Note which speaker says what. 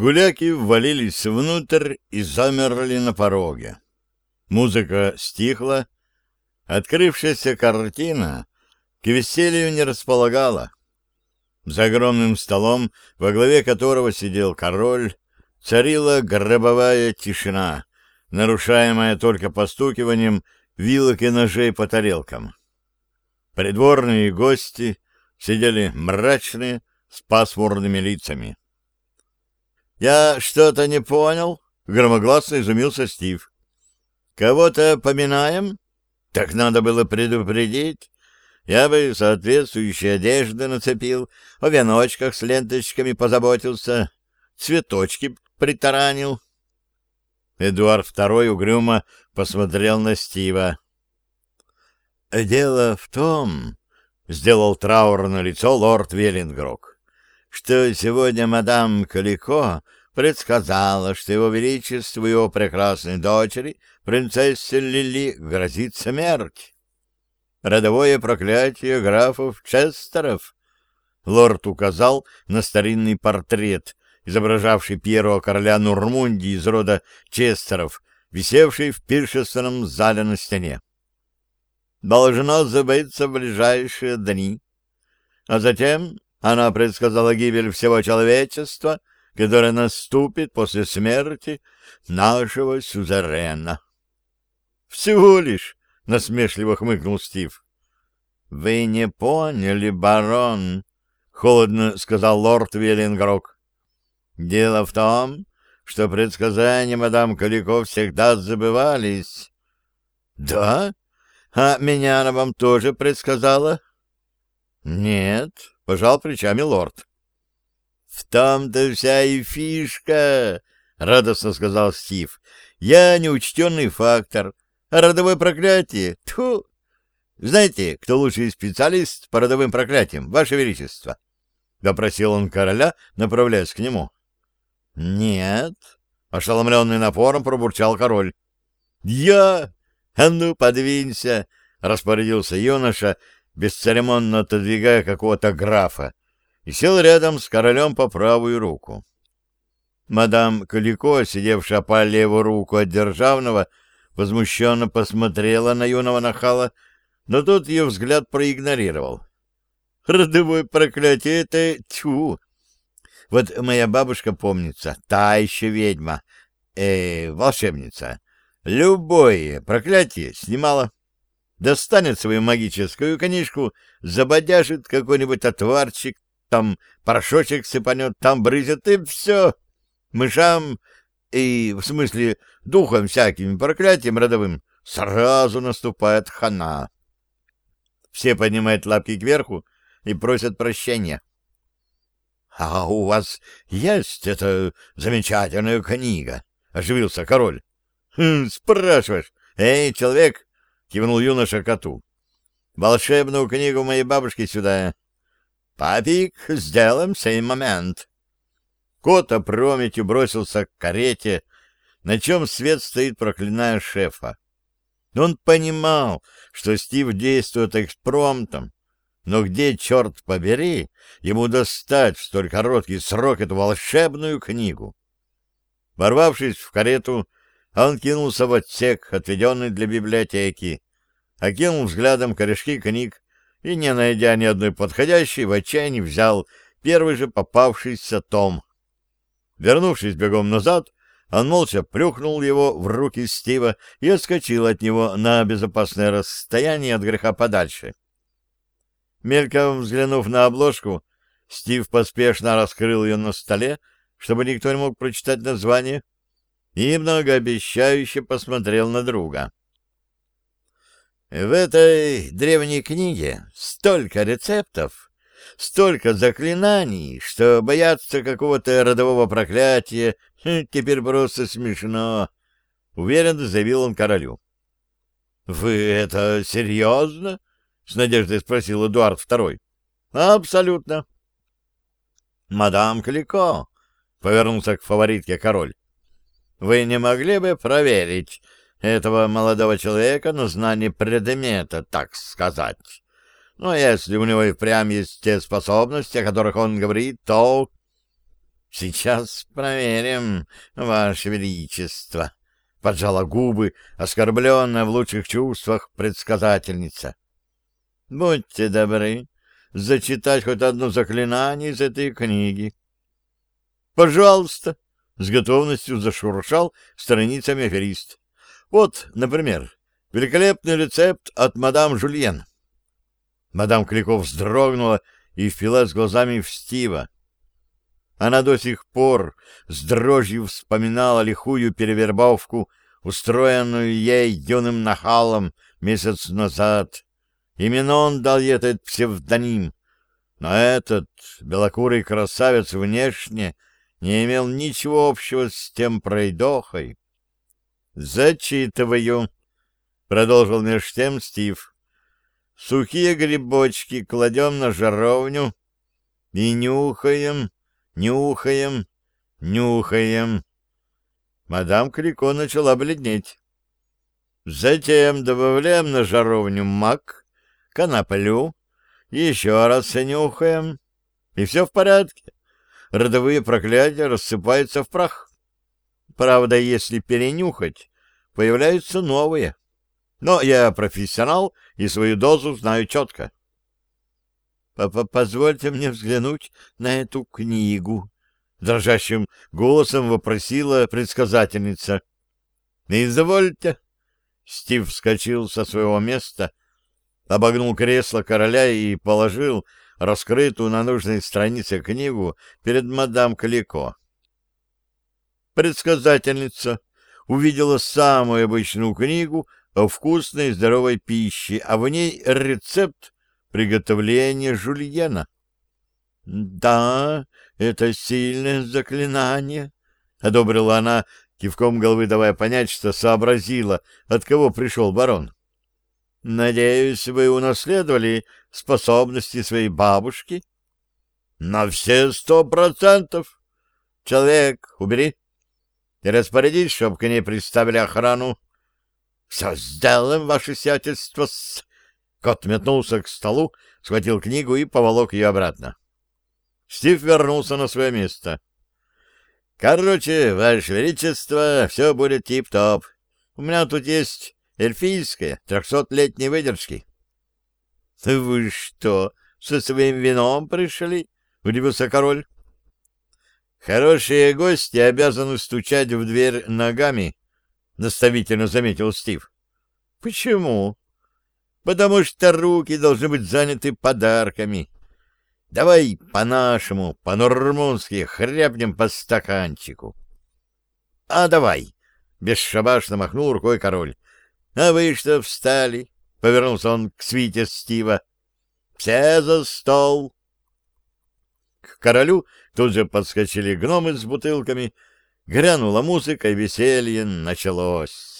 Speaker 1: Гуляки ввалились внутрь и замерли на пороге. Музыка стихла. Открывшаяся картина к веселью не располагала. За огромным столом, во главе которого сидел король, царила гробовая тишина, нарушаемая только постукиванием вилок и ножей по тарелкам. Придворные гости сидели мрачные, с пасмурными лицами. «Я что-то не понял», — громогласно изумился Стив. «Кого-то поминаем? Так надо было предупредить. Я бы соответствующие одежды нацепил, о веночках с ленточками позаботился, цветочки притаранил». Эдуард II угрюмо посмотрел на Стива. «Дело в том...» — сделал траурное лицо лорд Веллингрок что сегодня мадам Калико предсказала, что его величеству его прекрасной дочери, принцессе Лили, грозит смерть. Родовое проклятие графов Честеров. Лорд указал на старинный портрет, изображавший первого короля Нурмундии из рода Честеров, висевший в пиршественном зале на стене. Должно забыться в ближайшие дни. А затем она предсказала гибель всего человечества, которая наступит после смерти нашего сюзерена. — Всего лишь, — насмешливо хмыкнул Стив. — Вы не поняли, барон, — холодно сказал лорд Веллингрок. — Дело в том, что предсказания мадам Калико всегда забывались. — Да? А меня она вам тоже предсказала? — Нет, пожал плечами лорд. «В том-то вся и фишка!» — радостно сказал Стив. «Я неучтенный фактор. А родовое проклятие? Тьфу! Знаете, кто лучший специалист по родовым проклятиям, Ваше Величество?» — допросил он короля, направляясь к нему. «Нет», — ошеломленный напором пробурчал король. «Я? А ну, подвинься!» — распорядился юноша, бесцеремонно отодвигая какого-то графа, и сел рядом с королем по правую руку. Мадам Калико, сидевшая по левую руку от державного, возмущенно посмотрела на юного нахала, но тот ее взгляд проигнорировал. «Родовое проклятие — это тьфу! Вот моя бабушка помнится, та еще ведьма, э, волшебница. Любое проклятие снимала достанет свою магическую книжку, забодяжит какой-нибудь отварчик, там порошочек сыпанет, там брызет, и все. Мышам, и, в смысле, духом всяким проклятием родовым, сразу наступает хана. Все поднимают лапки кверху и просят прощения. — А у вас есть эта замечательная книга? — оживился король. «Хм, — Спрашиваешь, эй, человек, — кивнул юноша коту. «Волшебную книгу моей бабушки сюда». «Папик, сделаем сей момент». Кот опрометью бросился к карете, на чем свет стоит, проклиная шефа. Он понимал, что Стив действует экспромтом, но где, черт побери, ему достать в столь короткий срок эту волшебную книгу? Ворвавшись в карету, он кинулся в отсек, отведенный для библиотеки, окинул взглядом корешки книг и, не найдя ни одной подходящей, в отчаянии взял первый же попавшийся том. Вернувшись бегом назад, он молча плюхнул его в руки Стива и отскочил от него на безопасное расстояние от греха подальше. Мельком взглянув на обложку, Стив поспешно раскрыл ее на столе, чтобы никто не мог прочитать название, и многообещающе посмотрел на друга. В этой древней книге столько рецептов, столько заклинаний, что бояться какого-то родового проклятия теперь просто смешно, — уверенно заявил он королю. — Вы это серьезно? — с надеждой спросил Эдуард II. — Абсолютно. — Мадам Клико, — повернулся к фаворитке король, вы не могли бы проверить этого молодого человека на знание предмета, так сказать? Но если у него и впрямь есть те способности, о которых он говорит, то... — Сейчас проверим, Ваше Величество, — поджала губы, оскорбленная в лучших чувствах предсказательница. — Будьте добры, зачитать хоть одно заклинание из этой книги. — Пожалуйста, — с готовностью зашуршал страницами аферист. — Вот, например, великолепный рецепт от мадам Жульен. Мадам Кликов вздрогнула и впилась глазами в Стива. Она до сих пор с дрожью вспоминала лихую перевербовку, устроенную ей юным нахалом месяц назад. Именно он дал ей этот псевдоним. Но этот белокурый красавец внешне не имел ничего общего с тем пройдохой. «Зачитываю», — продолжил меж тем Стив. «Сухие грибочки кладем на жаровню и нюхаем, нюхаем, нюхаем». Мадам Крико начала бледнеть. Затем добавляем на жаровню мак, коноплю, еще раз нюхаем, и все в порядке. Родовые проклятия рассыпаются в прах. Правда, если перенюхать, появляются новые. Но я профессионал и свою дозу знаю четко. «Позвольте мне взглянуть на эту книгу», — дрожащим голосом вопросила предсказательница. «Извольте». Стив вскочил со своего места, обогнул кресло короля и положил раскрытую на нужной странице книгу перед мадам Калико. Предсказательница увидела самую обычную книгу о вкусной и здоровой пище, а в ней рецепт приготовления жульена. «Да, это сильное заклинание», — одобрила она, кивком головы давая понять, что сообразила, от кого пришел барон. «Надеюсь, вы унаследовали способности своей бабушки?» «На все сто процентов!» «Человек, убери!» «И распорядись, чтоб к ней представили охрану». «Все сделаем, ваше сиятельство!» Кот метнулся к столу, схватил книгу и поволок ее обратно. Стив вернулся на свое место. Короче, Ваше Величество, все будет тип-топ. У меня тут есть эльфийская, трехсотлетней выдержки. — Вы что, со своим вином пришли? — удивился король. — Хорошие гости обязаны стучать в дверь ногами, — наставительно заметил Стив. — Почему? — Потому что руки должны быть заняты подарками. Давай по-нашему, по-нормунски хрябнем по стаканчику. — А давай! — бесшабашно махнул рукой король. — А вы что встали? — повернулся он к свите Стива. — Все за стол! К королю тут же подскочили гномы с бутылками. Грянула музыка, и веселье началось.